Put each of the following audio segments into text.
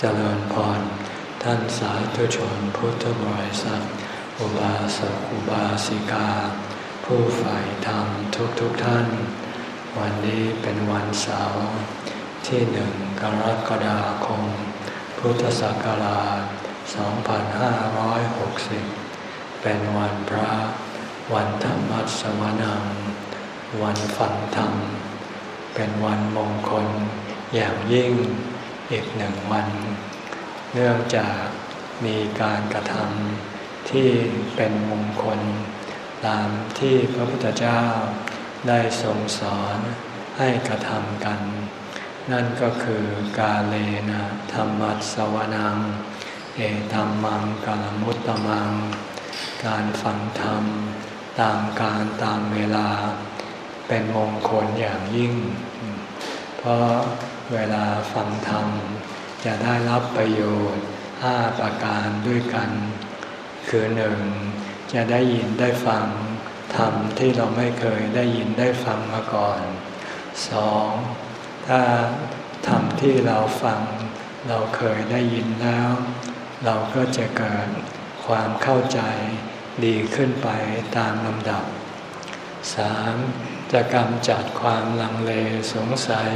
เจริญพร ท่านสาธุชนพุทธบริษัท อุบาสกอุบาสิกา ผู้ใฝ่ธรรมทุกทุกท่าน วันนี้เป็นวันเสาร์ที่หนึ่งกรกฎาคม พุทธศักราช 2560 เป็นวันพระ วันธรรมสวนัง วันฟังธรรม เป็นวันมงคลอย่างยิ่ง อีกหนึ่งวัน เนื่องจากมีการกระทำที่เป็นมงคล ตามที่พระพุทธเจ้าได้ทรงสอนให้กระทำกัน นั่นก็คือกาเลนะธรรมัสวนัง เอตัมมังกาลมุตตมัง การฟังธรรมตามการตามเวลา เป็นมงคลอย่างยิ่ง เพราะ เวลาฟังธรรม จะได้รับประโยชน์ห้าประการด้วยกัน คือหนึ่งจะได้ยินได้ฟังธรรมที่เราไม่เคยได้ยินได้ฟังมาก่อนสองถ้าธรรมที่เราฟัง เราเคยได้ยินแล้ว เราก็จะเกิดความเข้าใจดีขึ้นไปตามลำดับสามจะกำจัดความลังเลสงสัย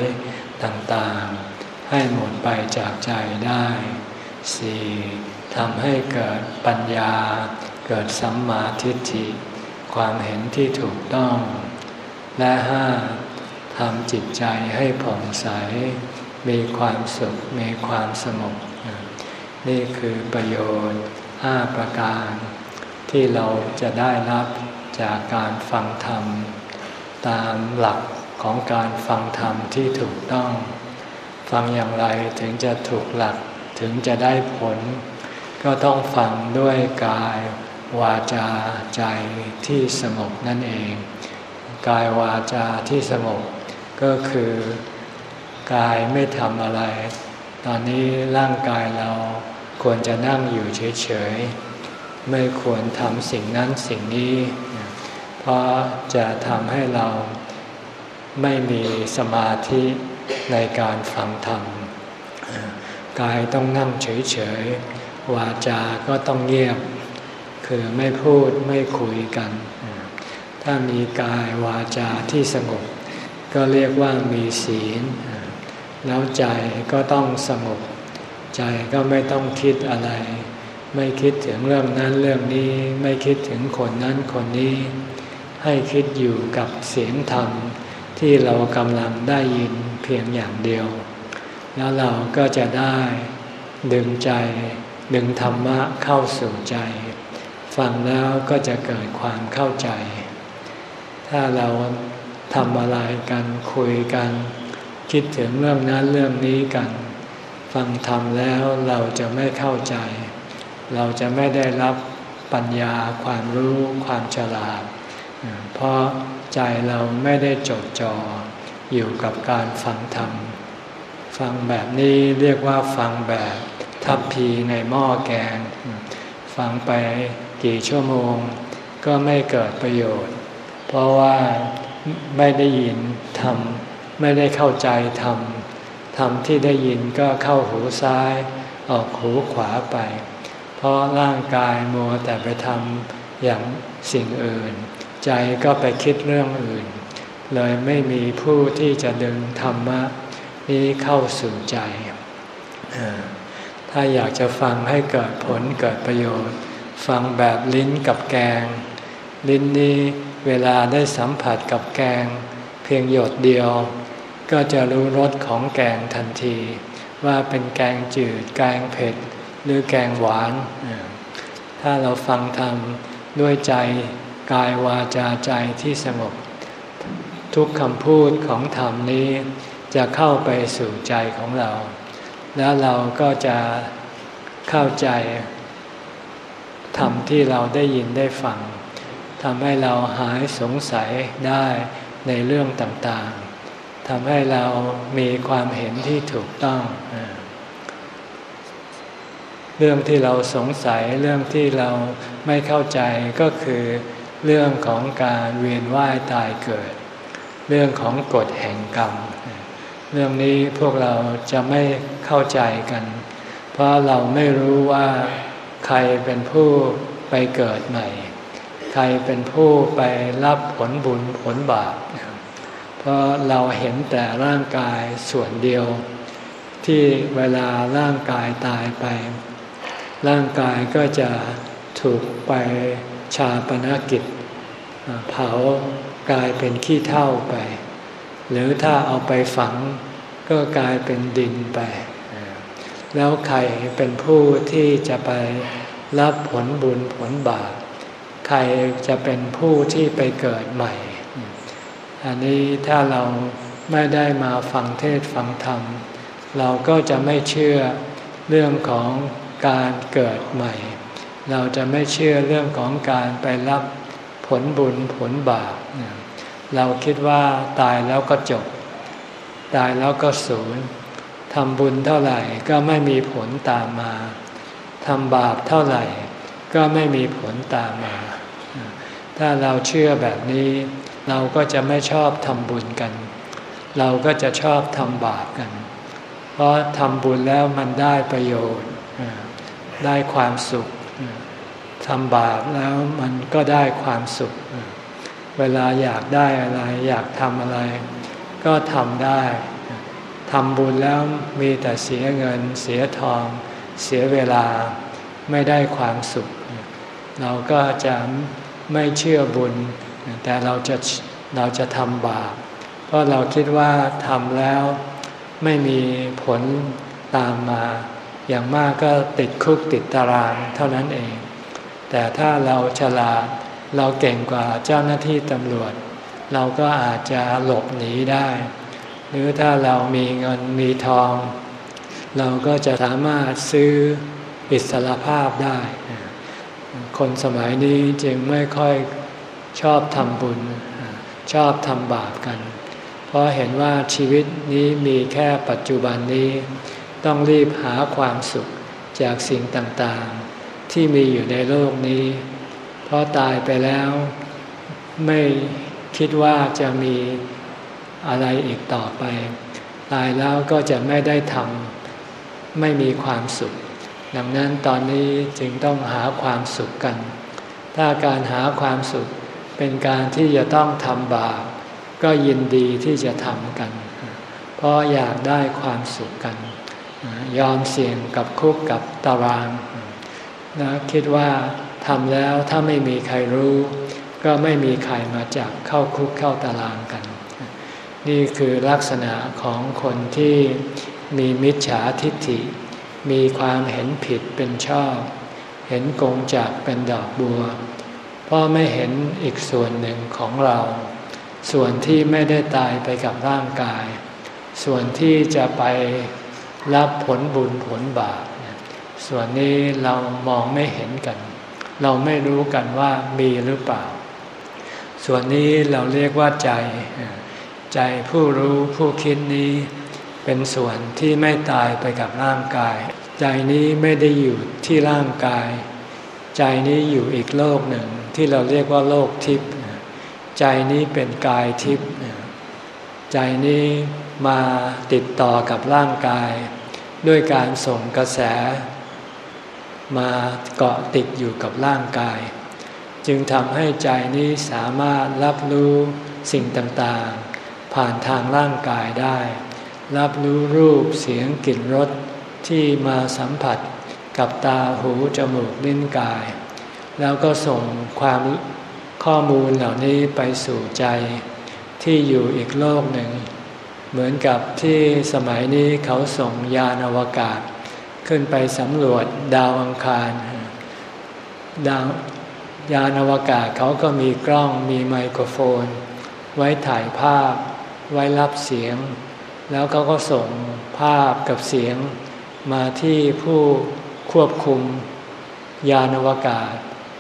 ต่างๆ ให้หมดไปจากใจได้ 4. ทำให้เกิดปัญญา เกิดสัมมาทิฏฐิ ความเห็นที่ถูกต้อง และห้าทำจิตใจให้ผ่องใส มีความสุข มีความสงบนี่คือประโยชน์ห้าประการ ที่เราจะได้รับจากการฟังธรรม ตามหลัก ของการฟังธรรมที่ถูกต้อง ฟังอย่างไรถึงจะถูกหลักถึงจะได้ผล ก็ต้องฟังด้วยกาย วาจาใจที่สงบนั่นเอง กายวาจาที่สงบก็คือกายไม่ทำอะไร ตอนนี้ร่างกายเราควรจะนั่งอยู่เฉยๆ ไม่ควรทำสิ่งนั้นสิ่งนี้ เพราะจะทำให้เรา ไม่มีสมาธิในการฟังธรรม กายต้องนั่งเฉย ๆ วาจาก็ต้องเงียบ คือไม่พูดไม่คุยกัน ถ้ามีกายวาจาที่สงบ ก็เรียกว่ามีศีล แล้วใจก็ต้องสงบ ใจก็ไม่ต้องคิดอะไร ไม่คิดถึงเรื่องนั้นเรื่องนี้ ไม่คิดถึงคนนั้นคนนี้ ให้คิดอยู่กับเสียงธรรม ที่เรากำลังได้ยินเพียงอย่างเดียว แล้วเราก็จะได้ดึงใจดึงธรรมะเข้าสู่ใจ ฟังแล้วก็จะเกิดความเข้าใจ ถ้าเราทำอะไรกันคุยกัน คิดถึงเรื่องนั้นเรื่องนี้กัน ฟังธรรมแล้วเราจะไม่เข้าใจ เราจะไม่ได้รับปัญญาความรู้ความฉลาด เพราะ ใจเราไม่ได้จดจ่ออยู่กับการฟังธรรม ฟังแบบนี้เรียกว่าฟังแบบทัพพีในหม้อแกง ฟังไปกี่ชั่วโมง ก็ไม่เกิดประโยชน์ เพราะว่าไม่ได้ยินธรรม ไม่ได้เข้าใจธรรมธรรมที่ได้ยินก็เข้าหูซ้าย ออกหูขวาไป เพราะร่างกายมัวแต่ไปทำอย่างสิ่งอื่น ใจก็ไปคิดเรื่องอื่น เลยไม่มีผู้ที่จะดึงธรรมะนี้เข้าสู่ใจ ถ้าอยากจะฟังให้เกิดผลเกิดประโยชน์ ฟังแบบลิ้นกับแกง ลิ้นนี้เวลาได้สัมผัสกับแกง เพียงหยดเดียว ก็จะรู้รสของแกงทันที ว่าเป็นแกงจืด แกงเผ็ด หรือแกงหวาน ถ้าเราฟังธรรมด้วยใจ กายวาจาใจที่สงบ ทุกคำพูดของธรรมนี้จะเข้าไปสู่ใจของเรา แล้วเราก็จะเข้าใจธรรมที่เราได้ยินได้ฟังทำให้เราหายสงสัยได้ในเรื่องต่างๆทำให้เรามีความเห็นที่ถูกต้อง เรื่องที่เราสงสัยเรื่องที่เราไม่เข้าใจก็คือ เรื่องของการเวียนว่ายตายเกิด เรื่องของกฎแห่งกรรม เรื่องนี้พวกเราจะไม่เข้าใจกัน เพราะเราไม่รู้ว่าใครเป็นผู้ไปเกิดใหม่ ใครเป็นผู้ไปรับผลบุญผลบาปเพราะเราเห็นแต่ร่างกายส่วนเดียว ที่เวลาร่างกายตายไป ร่างกายก็จะถูกไป ชาปนกิจ เผากลายเป็นขี้เท่าไป หรือถ้าเอาไปฝังก็กลายเป็นดินไป แล้วใครเป็นผู้ที่จะไปรับผลบุญผลบาปใครจะเป็นผู้ที่ไปเกิดใหม่ อันนี้ถ้าเราไม่ได้มาฟังเทศฟังธรรม เราก็จะไม่เชื่อเรื่องของการเกิดใหม่ เราจะไม่เชื่อเรื่องของการไปรับผลบุญผลบาปเราคิดว่าตายแล้วก็จบ ตายแล้วก็ศูนย์ทำบุญเท่าไหร่ก็ไม่มีผลตามมาทำบาปเท่าไหร่ ก็ไม่มีผลตามมา ถ้าเราเชื่อแบบนี้ เราก็จะไม่ชอบทำบุญกัน เราก็จะชอบทำบาปกัน เพราะทำบุญแล้วมันได้ประโยชน์ ได้ความสุข ทำบาปแล้วมันก็ได้ความสุข เวลาอยากได้อะไรอยากทำอะไร ก็ทำได้ทำบุญแล้วมีแต่เสียเงิน เสียทอง เสียเวลาไม่ได้ความสุข เราก็จะไม่เชื่อบุญ แต่เราจะเราจะทำบาป เพราะเราคิดว่าทำแล้วไม่มีผลตามมา อย่างมากก็ติดคุกติดตารางเท่านั้นเอง แต่ถ้าเราฉลาดเราเก่งกว่าเจ้าหน้าที่ตำรวจ เราก็อาจจะหลบหนีได้ หรือถ้าเรามีเงินมีทอง เราก็จะสามารถซื้ออิสรภาพได้ คนสมัยนี้จึงไม่ค่อยชอบทำบุญ ชอบทำบาปกัน เพราะเห็นว่าชีวิตนี้มีแค่ปัจจุบันนี้ ต้องรีบหาความสุขจากสิ่งต่าง ที่มีอยู่ในโลกนี้ เพราะตายไปแล้วไม่คิดว่าจะมีอะไรอีกต่อไป ตายแล้วก็จะไม่ได้ทำไม่มีความสุข ดังนั้นตอนนี้จึงต้องหาความสุขกัน ถ้าการหาความสุขเป็นการที่จะต้องทำบาปก็ยินดีที่จะทำกัน เพราะอยากได้ความสุขกัน ยอมเสี่ยงกับคุกกับตาราง นะคิดว่าทำแล้วถ้าไม่มีใครรู้ ก็ไม่มีใครมาจับเข้าคุกเข้าตารางกัน นี่คือลักษณะของคนที่มีมิจฉาทิฏฐิ มีความเห็นผิดเป็นชอบ เห็นกงจากเป็นดอกบัว เพราะไม่เห็นอีกส่วนหนึ่งของเรา ส่วนที่ไม่ได้ตายไปกับร่างกาย ส่วนที่จะไปรับผลบุญผลบาป ส่วนนี้เรามองไม่เห็นกัน เราไม่รู้กันว่ามีหรือเปล่า ส่วนนี้เราเรียกว่าใจ ใจผู้รู้ผู้คิดนี้เป็นส่วนที่ไม่ตายไปกับร่างกาย ใจนี้ไม่ได้อยู่ที่ร่างกาย ใจนี้อยู่อีกโลกหนึ่งที่เราเรียกว่าโลกทิพย์ใจนี้เป็นกายทิพย์ใจนี้มาติดต่อกับร่างกาย ด้วยการส่งกระแส มาเกาะติดอยู่กับร่างกาย จึงทำให้ใจนี้สามารถรับรู้สิ่งต่างๆ ผ่านทางร่างกายได้ รับรู้รูปเสียงกลิ่นรสที่มาสัมผัสกับตาหูจมูกลิ้นกาย แล้วก็ส่งความข้อมูลเหล่านี้ไปสู่ใจ ที่อยู่อีกโลกหนึ่ง เหมือนกับที่สมัยนี้เขาส่งยานอวกาศ ขึ้นไปสำรวจดาวอังคาร ดาวยานอวกาศเขาก็มีกล้องมีไมโครโฟน ไว้ถ่ายภาพ ไว้รับเสียง แล้วเขาก็ส่งภาพกับเสียง มาที่ผู้ควบคุมยานอวกาศ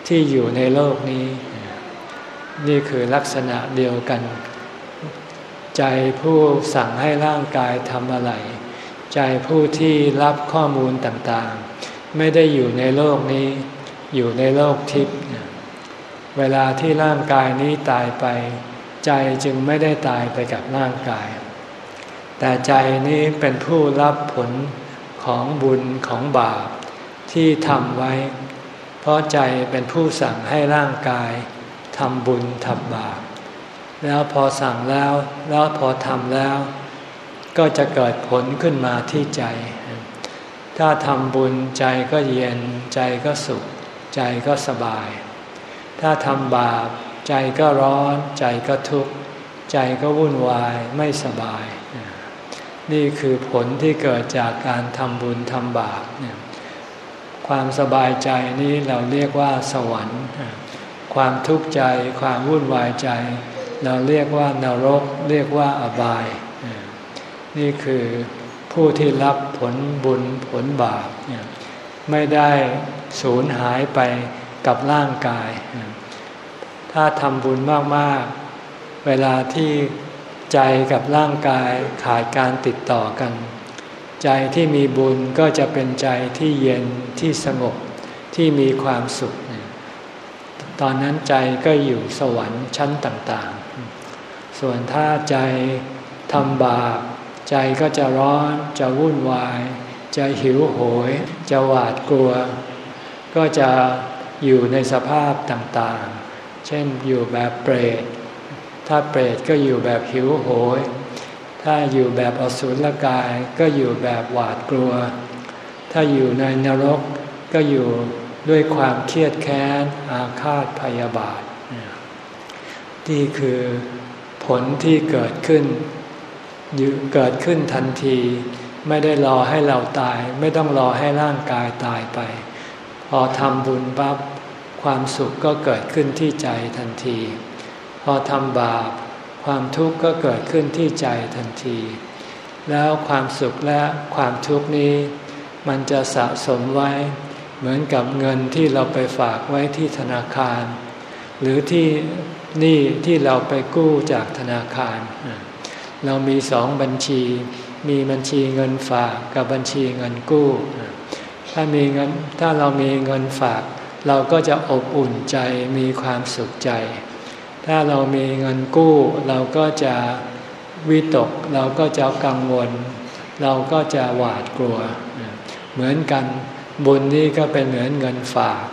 ที่อยู่ในโลกนี้ นี่คือลักษณะเดียวกัน ใจผู้สั่งให้ร่างกายทำอะไร ใจผู้ที่รับข้อมูลต่างๆ ไม่ได้อยู่ในโลกนี้ อยู่ในโลกทิพย์เวลาที่ร่างกายนี้ตายไป ใจจึงไม่ได้ตายไปกับร่างกาย แต่ใจนี้เป็นผู้รับผลของบุญของบาปที่ทำไว้ เพราะใจเป็นผู้สั่งให้ร่างกายทำบุญทำบาปแล้วพอสั่งแล้วแล้วพอทำแล้ว ก็จะเกิดผลขึ้นมาที่ใจ ถ้าทำบุญใจก็เย็น ใจก็สุข ใจก็สบาย ถ้าทำบาป ใจก็ร้อน ใจก็ทุกข์ ใจก็วุ่นวายไม่สบาย นี่คือผลที่เกิดจากการทำบุญทำบาปเนี่ยความสบายใจนี้เราเรียกว่าสวรรค์ ความทุกข์ใจ ความวุ่นวายใจ เราเรียกว่านรก เรียกว่าอบาย นี่คือผู้ที่รับผลบุญผลบาปไม่ได้สูญหายไปกับร่างกาย ถ้าทำบุญมากๆ เวลาที่ใจกับร่างกายขาดการติดต่อกัน ใจที่มีบุญก็จะเป็นใจที่เย็นที่สงบที่มีความสุข ตอนนั้นใจก็อยู่สวรรค์ชั้นต่างๆ ส่วนถ้าใจทำบาป ใจก็จะร้อนจะวุ่นวาย จะหิวโหย จะหวาดกลัว ก็จะอยู่ในสภาพต่างๆ เช่นอยู่แบบเปรต ถ้าเปรตก็อยู่แบบหิวโหย ถ้าอยู่แบบอสุรกายก็อยู่แบบหวาดกลัว ถ้าอยู่ในนรกก็อยู่ด้วยความเครียดแค้นอาฆาตพยาบาท นี่คือผลที่เกิดขึ้น เกิดขึ้นทันที ไม่ได้รอให้เราตาย ไม่ต้องรอให้ร่างกายตายไป พอทำบุญปั๊บความสุขก็เกิดขึ้นที่ใจทันที พอทำบาป ความทุกข์ก็เกิดขึ้นที่ใจทันที แล้วความสุขและความทุกข์นี้ มันจะสะสมไว้เหมือนกับเงินที่เราไปฝากไว้ที่ธนาคาร หรือที่นี่ที่เราไปกู้จากธนาคาร เรามีสองบัญชี มีบัญชีเงินฝากกับบัญชีเงินกู้ ถ้ามีเงินถ้าเรามีเงินฝาก เราก็จะอบอุ่นใจมีความสุขใจ ถ้าเรามีเงินกู้ เราก็จะวิตก เราก็จะกังวล เราก็จะหวาดกลัว เหมือนกันบุญนี่ก็เป็นเหมือนเงินฝาก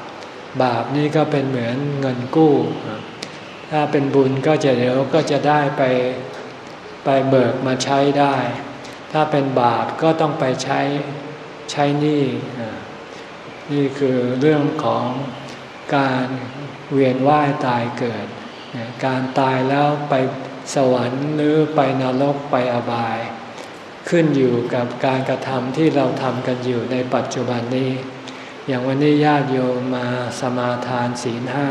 บาปนี่ก็เป็นเหมือนเงินกู้ ถ้าเป็นบุญก็จะเดี๋ยวก็จะได้ไป ไปเบิกมาใช้ได้ ถ้าเป็นบาปก็ต้องไปใช้ใช้หนี้นี่คือเรื่องของการเวียนว่ายตายเกิด การตายแล้วไปสวรรค์หรือไปนรกไปอบาย ขึ้นอยู่กับการกระทำที่เราทำกันอยู่ในปัจจุบันนี้ อย่างวันนี้ญาติโยมมาสมาทานศีลห้า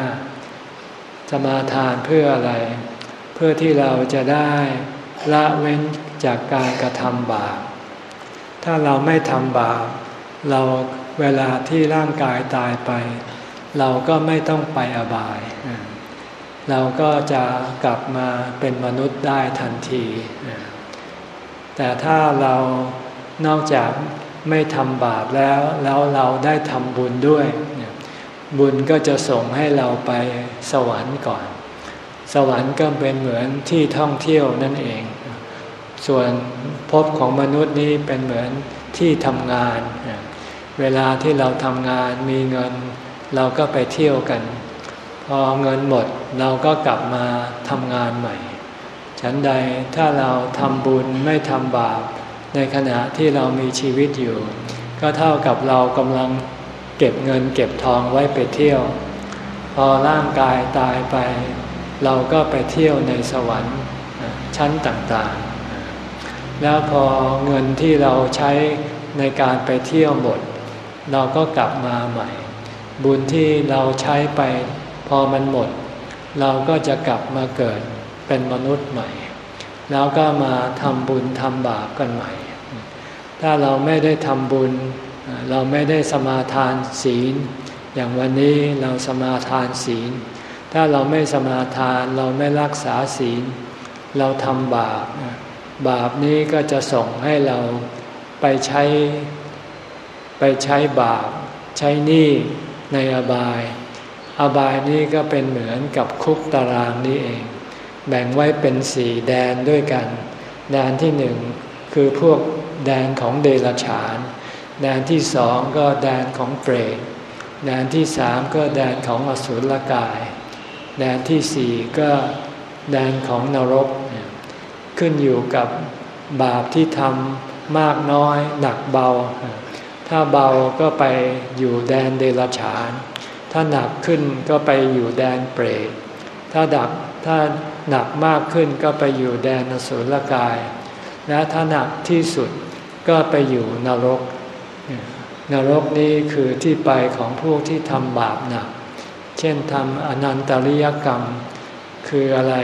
สมาทานเพื่ออะไร เพื่อที่เราจะได้ ละเว้นจากการกระทำบาป ถ้าเราไม่ทำบาป เราเวลาที่ร่างกายตายไป เราก็ไม่ต้องไปอบาย เราก็จะกลับมาเป็นมนุษย์ได้ทันที แต่ถ้าเรานอกจากไม่ทำบาปแล้ว แล้วเราได้ทำบุญด้วย บุญก็จะส่งให้เราไปสวรรค์ก่อน สวรรค์ก็เป็นเหมือนที่ท่องเที่ยวนั่นเอง ส่วนภพของมนุษย์นี้เป็นเหมือนที่ทำงาน เวลาที่เราทำงานมีเงิน เราก็ไปเที่ยวกัน พอเงินหมดเราก็กลับมาทำงานใหม่ ฉันใดถ้าเราทำบุญไม่ทำบาป ในขณะที่เรามีชีวิตอยู่ ก็เท่ากับเรากำลังเก็บเงินเก็บทองไว้ไปเที่ยว พอร่างกายตายไป เราก็ไปเที่ยวในสวรรค์ชั้นต่างๆ แล้วพอเงินที่เราใช้ในการไปเที่ยวหมด เราก็กลับมาใหม่ บุญที่เราใช้ไปพอมันหมด เราก็จะกลับมาเกิดเป็นมนุษย์ใหม่ แล้วก็มาทำบุญทำบาปกันใหม่ ถ้าเราไม่ได้ทำบุญ เราไม่ได้สมาทานศีล อย่างวันนี้เราสมาทานศีล ถ้าเราไม่สมาทานเราไม่รักษาศีล เราทำบาป บาปนี้ก็จะส่งให้เราไปใช้ ไปใช้บาป ใช้หนี้ในอบาย อบายนี้ก็เป็นเหมือนกับคุกตารางนี้เอง แบ่งไว้เป็นสี่แดนด้วยกัน แดนที่หนึ่งคือพวกแดนของเดรัจฉาน แดนที่สองก็แดนของเปรตแดนที่สามก็แดนของอสุรกาย แดนที่สี่ก็แดนของนรก ขึ้นอยู่กับบาปที่ทำมากน้อยหนักเบา ถ้าเบาก็ไปอยู่แดนเดรัจฉาน ถ้าหนักขึ้นก็ไปอยู่แดนเปรต ถ้าดับถ้าหนักมากขึ้นก็ไปอยู่แดนอสุรกาย และถ้าหนักที่สุดก็ไปอยู่นรก นรกนี้คือที่ไปของพวกที่ทำบาปหนัก เช่นทำอนันตริยกรรม คืออะไร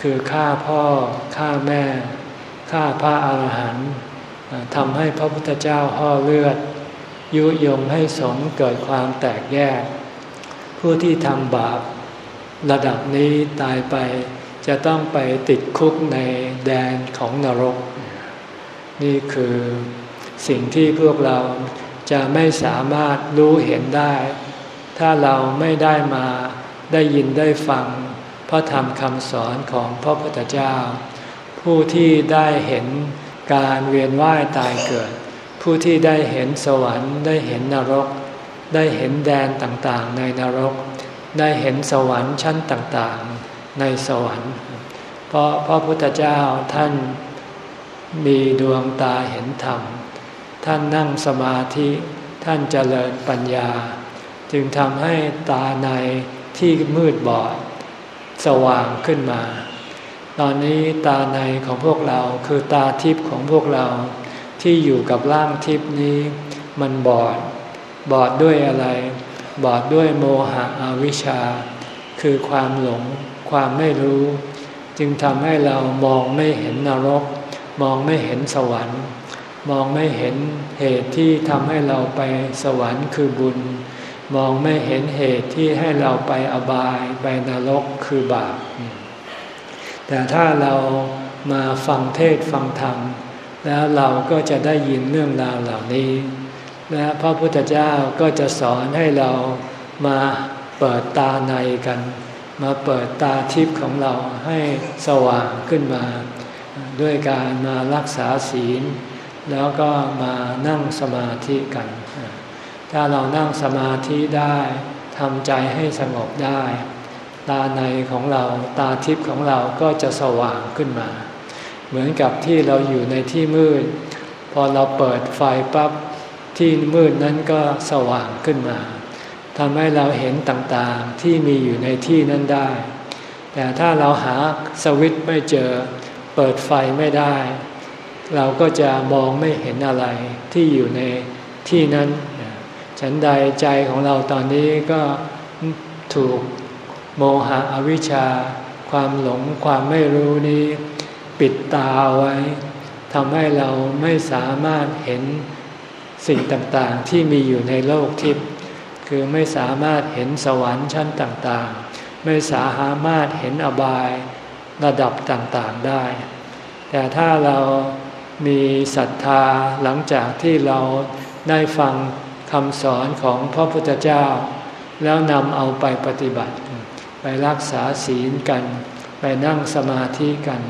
คือฆ่าพ่อฆ่าแม่ฆ่าพระอาหารหันต์ทำให้พระพุทธเจ้าห่อเลือด ยุยงให้สงเกิดความแตกแยก ผู้ที่ทำบาประดับนี้ตายไปจะต้องไปติดคุกในแดนของนรก นี่คือสิ่งที่พวกเราจะไม่สามารถรู้เห็นได้ ถ้าเราไม่ได้มาได้ยินได้ฟัง พระธรรมคำสอนของพระพุทธเจ้า ผู้ที่ได้เห็นการเวียนว่ายตายเกิด ผู้ที่ได้เห็นสวรรค์ ได้เห็นนรก ได้เห็นแดนต่างๆ ในนรก ได้เห็นสวรรค์ชั้นต่างๆ ในสวรรค์ เพราะพระพุทธเจ้าท่านมีดวงตาเห็นธรรม ท่านนั่งสมาธิท่านเจริญปัญญา จึงทำให้ตาในที่มืดบอด สว่างขึ้นมา ตอนนี้ตาในของพวกเราคือตาทิพย์ของพวกเราที่อยู่กับร่างทิพย์นี้ มันบอด บอดด้วยอะไร บอดด้วยโมหะอวิชชา คือความหลง ความไม่รู้ จึงทำให้เรามองไม่เห็นนรก มองไม่เห็นสวรรค์ มองไม่เห็นเหตุที่ทำให้เราไปสวรรค์คือบุญ มองไม่เห็นเหตุที่ให้เราไปอบายไปนรกคือบาป แต่ถ้าเรามาฟังเทศฟังธรรม แล้วเราก็จะได้ยินเรื่องราวเหล่านี้ และพระพุทธเจ้าก็จะสอนให้เรามาเปิดตาในกัน มาเปิดตาทิพย์ของเราให้สว่างขึ้นมา ด้วยการมารักษาศีล แล้วก็มานั่งสมาธิกัน ถ้าเรานั่งสมาธิได้ทำใจให้สงบได้ ตาในของเราตาทิพย์ของเราก็จะสว่างขึ้นมา เหมือนกับที่เราอยู่ในที่มืด พอเราเปิดไฟปับ๊บที่มืดนั้นก็สว่างขึ้นมาทำให้เราเห็นต่างๆที่มีอยู่ในที่นั้นได้ แต่ถ้าเราหาสวิตไม่เจอ เปิดไฟไม่ได้ เราก็จะมองไม่เห็นอะไรที่อยู่ในที่นั้น ฉันใดใจของเราตอนนี้ก็ถูกโมหะอวิชชา ความหลงความไม่รู้นี้ ปิดตาไว้ทำให้เราไม่สามารถเห็นสิ่งต่างๆ ที่มีอยู่ในโลกทิพย์คือไม่สามารถเห็นสวรรค์ชั้นต่างๆ ไม่สามารถเห็นอบายระดับต่างๆได้ แต่ถ้าเรามีศรัทธาหลังจากที่เราได้ฟัง คำสอนของพระพุทธเจ้า แล้วนำเอาไปปฏิบัติ ไปรักษาศีลกัน ไปนั่งสมาธิกันจ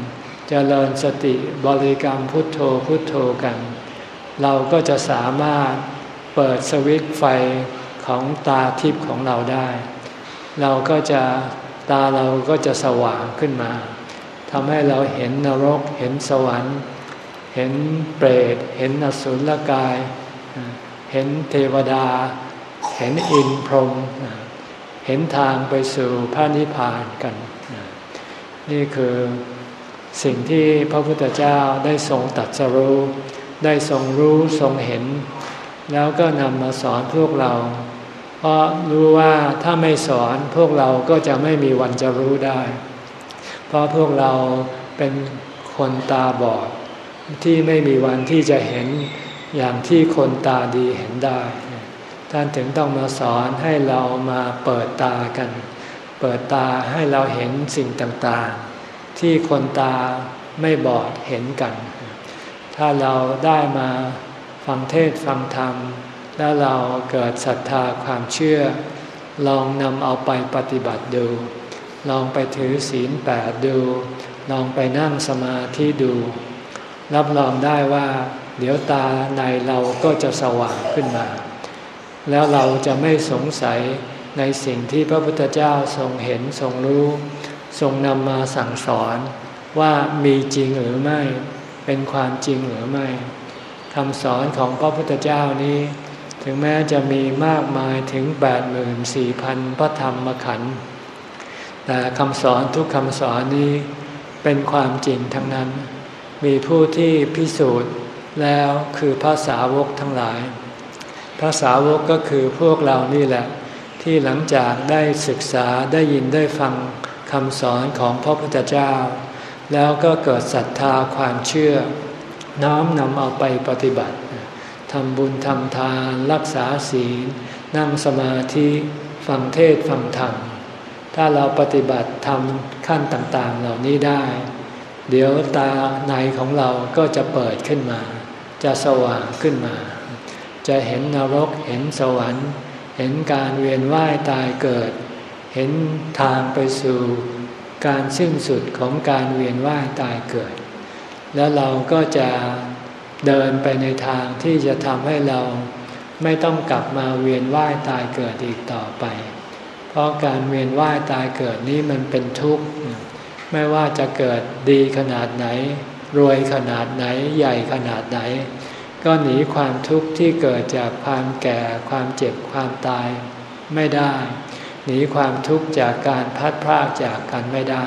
เจริญสติบริกรรมพุทโธพุทโธกัน เราก็จะสามารถเปิดสวิตไฟของตาทิพย์ของเราได้ เราก็จะตาเราก็จะสว่างขึ้นมาทำให้เราเห็นนรก เห็นสวรรค์ เห็นเปรต เห็นนสุลกาย เห็นเทวดา เห็นอินพรหมเห็นทางไปสู่พระนิพพานกัน นี่คือสิ่งที่พระพุทธเจ้าได้ทรงตัดสรู้ ได้ทรงรู้ทรงเห็น แล้วก็นำมาสอนพวกเรา เพราะรู้ว่าถ้าไม่สอนพวกเราก็จะไม่มีวันจะรู้ได้ เพราะพวกเราเป็นคนตาบอดที่ไม่มีวันที่จะเห็น อย่างที่คนตาดีเห็นได้ ท่านถึงต้องมาสอนให้เรามาเปิดตากัน เปิดตาให้เราเห็นสิ่งต่างๆ ที่คนตาไม่บอดเห็นกัน ถ้าเราได้มาฟังเทศฟังธรรม แล้วเราเกิดศรัทธาความเชื่อ ลองนำเอาไปปฏิบัติดู ลองไปถือศีลแปดดู ลองไปนั่งสมาธิดู รับรองได้ว่า เดี๋ยวตาในเราก็จะสว่างขึ้นมา แล้วเราจะไม่สงสัยในสิ่งที่พระพุทธเจ้าทรงเห็นทรงรู้ ทรงนำมาสั่งสอนว่ามีจริงหรือไม่ เป็นความจริงหรือไม่คำสอนของพระพุทธเจ้านี้ ถึงแม้จะมีมากมายถึง 84,000 พระธรรมขันธ์แต่คำสอนทุกคำสอนนี้เป็นความจริงทั้งนั้น มีผู้ที่พิสูจน์ แล้วคือภาษาวกทั้งหลายภาษาวกก็คือพวกเรานี่แหละ ที่หลังจากได้ศึกษาได้ยินได้ฟังคำสอนของพระพุทธเจ้า แล้วก็เกิดศรัทธาความเชื่อ น้อมนำเอาไปปฏิบัติทำบุญทำทานรักษาศีล นั่งสมาธิฟังเทศฟังธรรม ถ้าเราปฏิบัติทำขั้นต่างๆเหล่านี้ได้ เดี๋ยวตาในของเราก็จะเปิดขึ้นมา จะสว่างขึ้นมา จะเห็นนรกเห็นสวรรค์ เห็นการเวียนว่ายตายเกิด เห็นทางไปสู่การสิ้นสุดของการเวียนว่ายตายเกิด แล้วเราก็จะเดินไปในทางที่จะทำให้เราไม่ต้องกลับมาเวียนว่ายตายเกิดอีกต่อไป เพราะการเวียนว่ายตายเกิดนี้มันเป็นทุกข์ ไม่ว่าจะเกิดดีขนาดไหน รวยขนาดไหนใหญ่ขนาดไหน ก็หนีความทุกข์ที่เกิดจากความแก่ความเจ็บความตายไม่ได้ หนีความทุกข์จากการพัดพรากจากกันไม่ได้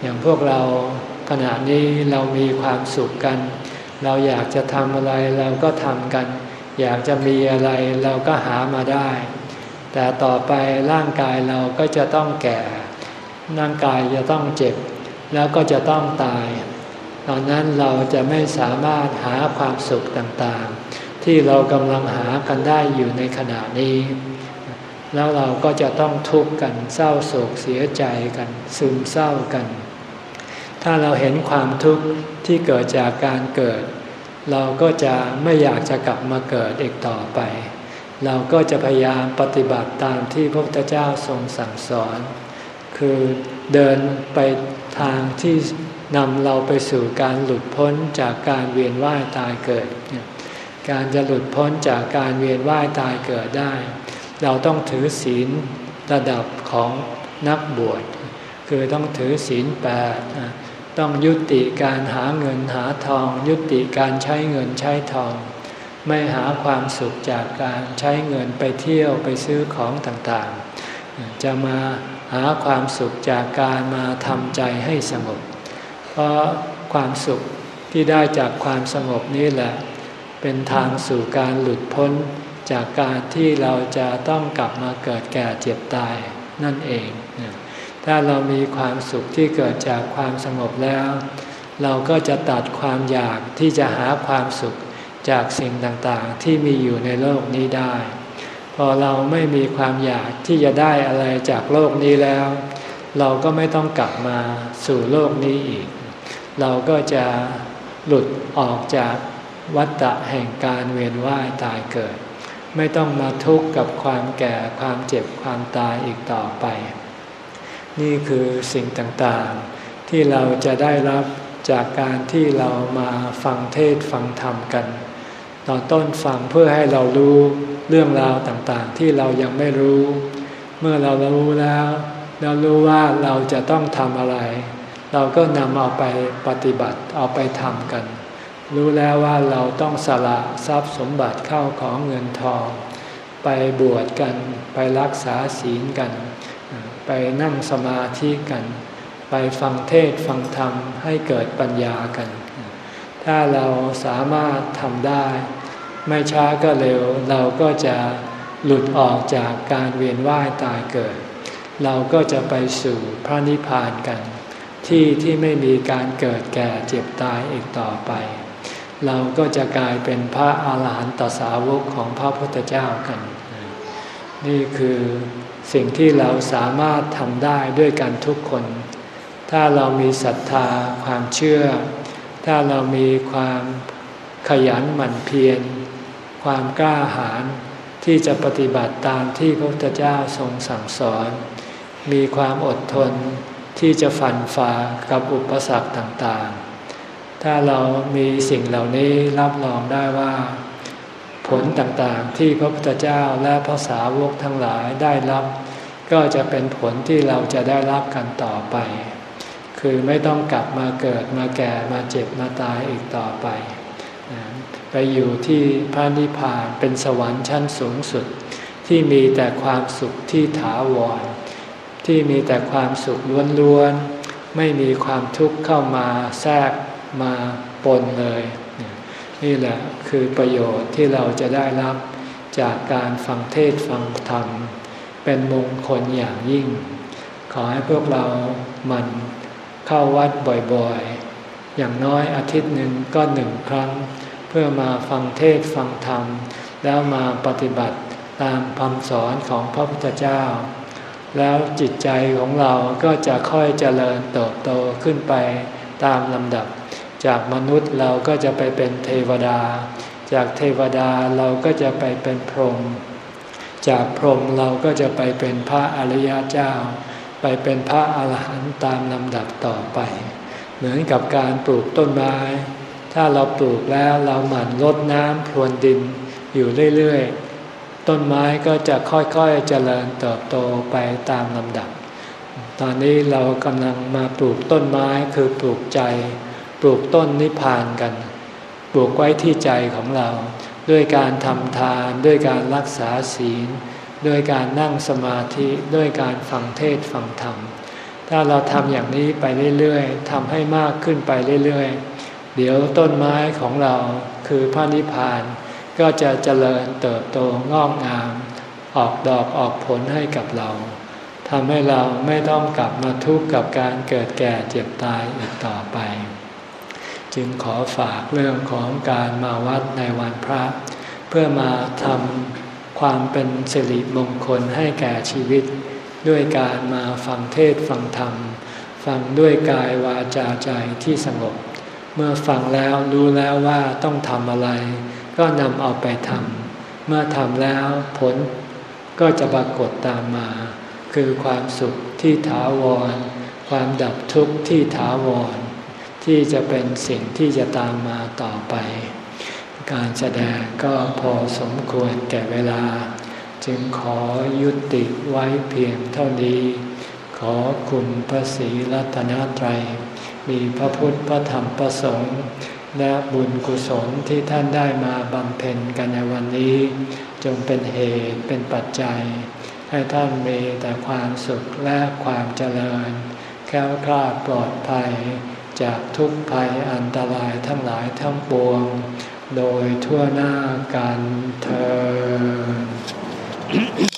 อย่างพวกเราขณะนี้เรามีความสุขกัน เราอยากจะทำอะไรเราก็ทำกัน อยากจะมีอะไรเราก็หามาได้ แต่ต่อไปร่างกายเราก็จะต้องแก่ ร่างกายจะต้องเจ็บ แล้วก็จะต้องตาย ตอนนั้นเราจะไม่สามารถหาความสุขต่างๆ ที่เรากำลังหากันได้อยู่ในขณะนี้ แล้วเราก็จะต้องทุกข์กันเศร้าโศกเสียใจกัน ซึมเศร้ากัน ถ้าเราเห็นความทุกข์ที่เกิดจากการเกิด เราก็จะไม่อยากจะกลับมาเกิดอีกต่อไป เราก็จะพยายามปฏิบัติตามที่พระพุทธเจ้าทรงสั่งสอน คือเดินไปทางที่ นำเราไปสู่การหลุดพ้นจากการเวียนว่ายตายเกิด การจะหลุดพ้นจากการเวียนว่ายตายเกิดได้ เราต้องถือศีลระดับของนักบวช คือต้องถือศีลแปดต้องยุติการหาเงินหาทอง ยุติการใช้เงินใช้ทอง ไม่หาความสุขจากการใช้เงินไปเที่ยวไปซื้อของต่างๆ จะมาหาความสุขจากการมาทำใจให้สงบ เพราะความสุขที่ได้จากความสงบนี้แหละ เป็นทางสู่การหลุดพ้นจากการที่เราจะต้องกลับมาเกิดแก่เจ็บตายนั่นเอง ถ้าเรามีความสุขที่เกิดจากความสงบแล้ว เราก็จะตัดความอยากที่จะหาความสุขจากสิ่งต่างๆ ที่มีอยู่ในโลกนี้ได้ พอเราไม่มีความอยากที่จะได้อะไรจากโลกนี้แล้ว เราก็ไม่ต้องกลับมาสู่โลกนี้อีก เราก็จะหลุดออกจากวัฏฏะแห่งการเวียนว่ายตายเกิด ไม่ต้องมาทุกข์กับความแก่ความเจ็บความตายอีกต่อไป นี่คือสิ่งต่างๆ ที่เราจะได้รับจากการที่เรามาฟังเทศฟังธรรมกัน ตอนต้นฟังเพื่อให้เรารู้เรื่องราวต่างๆ ที่เรายังไม่รู้ เมื่อเรารู้แล้ว เรารู้ว่าเราจะต้องทำอะไร เราก็นำเอาไปปฏิบัติเอาไปทำกัน รู้แล้วว่าเราต้องสละทรัพย์สมบัติเข้าของเงินทอง ไปบวชกัน ไปรักษาศีลกัน ไปนั่งสมาธิกัน ไปฟังเทศฟังธรรมให้เกิดปัญญากัน ถ้าเราสามารถทำได้ ไม่ช้าก็เร็วเราก็จะหลุดออกจากการเวียนว่ายตายเกิด เราก็จะไปสู่พระนิพพานกัน ที่ที่ไม่มีการเกิดแก่เจ็บตายอีกต่อไป เราก็จะกลายเป็นพระอาหารหันตสาวกของพระพุทธเจ้ากัน นี่คือสิ่งที่เราสามารถทำได้ด้วยกันทุกคน ถ้าเรามีศรัทธาความเชื่อ ถ้าเรามีความขยันหมั่นเพียร ความกล้าหาญที่จะปฏิบัติตามที่พระพุทธเจ้าทรงสั่งสอน มีความอดทน ที่จะฝันฝ่ากับอุปสรรคต่างๆ ถ้าเรามีสิ่งเหล่านี้รับรองได้ว่า ผลต่างๆที่พระพุทธเจ้าและพระสาวกทั้งหลายได้รับ ก็จะเป็นผลที่เราจะได้รับกันต่อไป คือไม่ต้องกลับมาเกิดมาแก่มาเจ็บมาตายอีกต่อไป ไปอยู่ที่พระนิพพานเป็นสวรรค์ชั้นสูงสุด ที่มีแต่ความสุขที่ถาวร ที่มีแต่ความสุขล้วนๆไม่มีความทุกข์เข้ามาแทรกมาปนเลย นี่แหละคือประโยชน์ที่เราจะได้รับจากการฟังเทศฟังธรรม เป็นมงคลอย่างยิ่ง ขอให้พวกเรามันเข้าวัดบ่อยๆ อย่างน้อยอาทิตย์หนึ่งก็หนึ่งครั้ง เพื่อมาฟังเทศฟังธรรม แล้วมาปฏิบัติตามคำสอนของพระพุทธเจ้า แล้วจิตใจของเราก็จะค่อยเจริญเติบโตขึ้นไปตามลำดับ จากมนุษย์เราก็จะไปเป็นเทวดา จากเทวดาเราก็จะไปเป็นพรหมจากพรหมเราก็จะไปเป็นพระอริยเจ้า ไปเป็นพระอาหารหันต์ตามลำดับต่อไป เหมือนกับการปลูกต้นไม้ ถ้าเราปลูกแล้วเราหมั่นรดน้ำพรวนดินอยู่เรื่อยๆ ต้นไม้ก็จะค่อยๆเจริญเติบโตไปตามลำดับ ตอนนี้เรากำลังมาปลูกต้นไม้คือปลูกใจ ปลูกต้นนิพพานกัน ปลูกไว้ที่ใจของเรา ด้วยการทำทานด้วยการรักษาศีล ด้วยการนั่งสมาธิด้วยการฟังเทศฟังธรรม ถ้าเราทำอย่างนี้ไปเรื่อยๆทำให้มากขึ้นไปเรื่อยๆ เดี๋ยวต้นไม้ของเราคือพระนิพพาน ก็จะเจริญเติบโตงอกงาม ออกดอกออกผลให้กับเราทำให้เราไม่ต้องกลับมาทุกข์กับการเกิดแก่เจ็บตายอีกต่อไป จึงขอฝากเรื่องของการมาวัดในวันพระ เพื่อมาทำความเป็นสิริมงคลให้แก่ชีวิต ด้วยการมาฟังเทศฟังธรรม ฟังด้วยกายวาจาใจที่สงบ เมื่อฟังแล้วรู้แล้วว่าต้องทำอะไร ก็นำเอาไปทำเมื่อทำแล้วผลก็จะปรากฏตามมา คือความสุขที่ถาวร ความดับทุกข์ที่ถาวร ที่จะเป็นสิ่งที่จะตามมาต่อไป การแสดงก็พอสมควรแก่เวลา จึงขอยุติไว้เพียงเท่านี้ ขอคุณพระศรีรัตนตรัย มีพระพุทธพระธรรมพระสงฆ์ และบุญกุศลที่ท่านได้มาบำเพ็ญกันในวันนี้ จงเป็นเหตุเป็นปัจจัย ให้ท่านมีแต่ความสุขและความเจริญแค้วคลาปลอดภัย จากทุกภัยอันตรายทั้งหลายทั้งปวง โดยทั่วหน้ากันเธอ